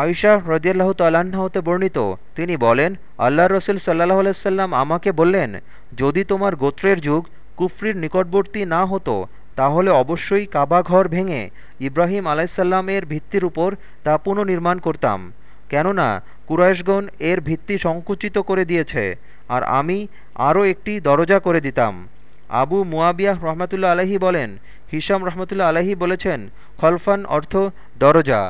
আয়সা হ্রদিয়াল্লাহ তাল্লাহ্ন হতে বর্ণিত। তিনি বলেন আল্লাহ রসুল সাল্লাহ আলাইসাল্লাম আমাকে বললেন, যদি তোমার গোত্রের যুগ কুফরির নিকটবর্তী না হতো, তাহলে অবশ্যই কাবা ঘর ভেঙে ইব্রাহিম আলাইসাল্লামের ভিত্তির উপর তা পুনর্নির্মাণ করতাম। কেননা কুরাইশগণ এর ভিত্তি সংকুচিত করে দিয়েছে, আর আমি আরও একটি দরজা করে দিতাম। আবু মুয়াবিয়াহ রহমতুল্লা আলাহি বলেন হিসাম রহমতুল্লা আলাহি বলেছেন, খলফান অর্থ দরজা।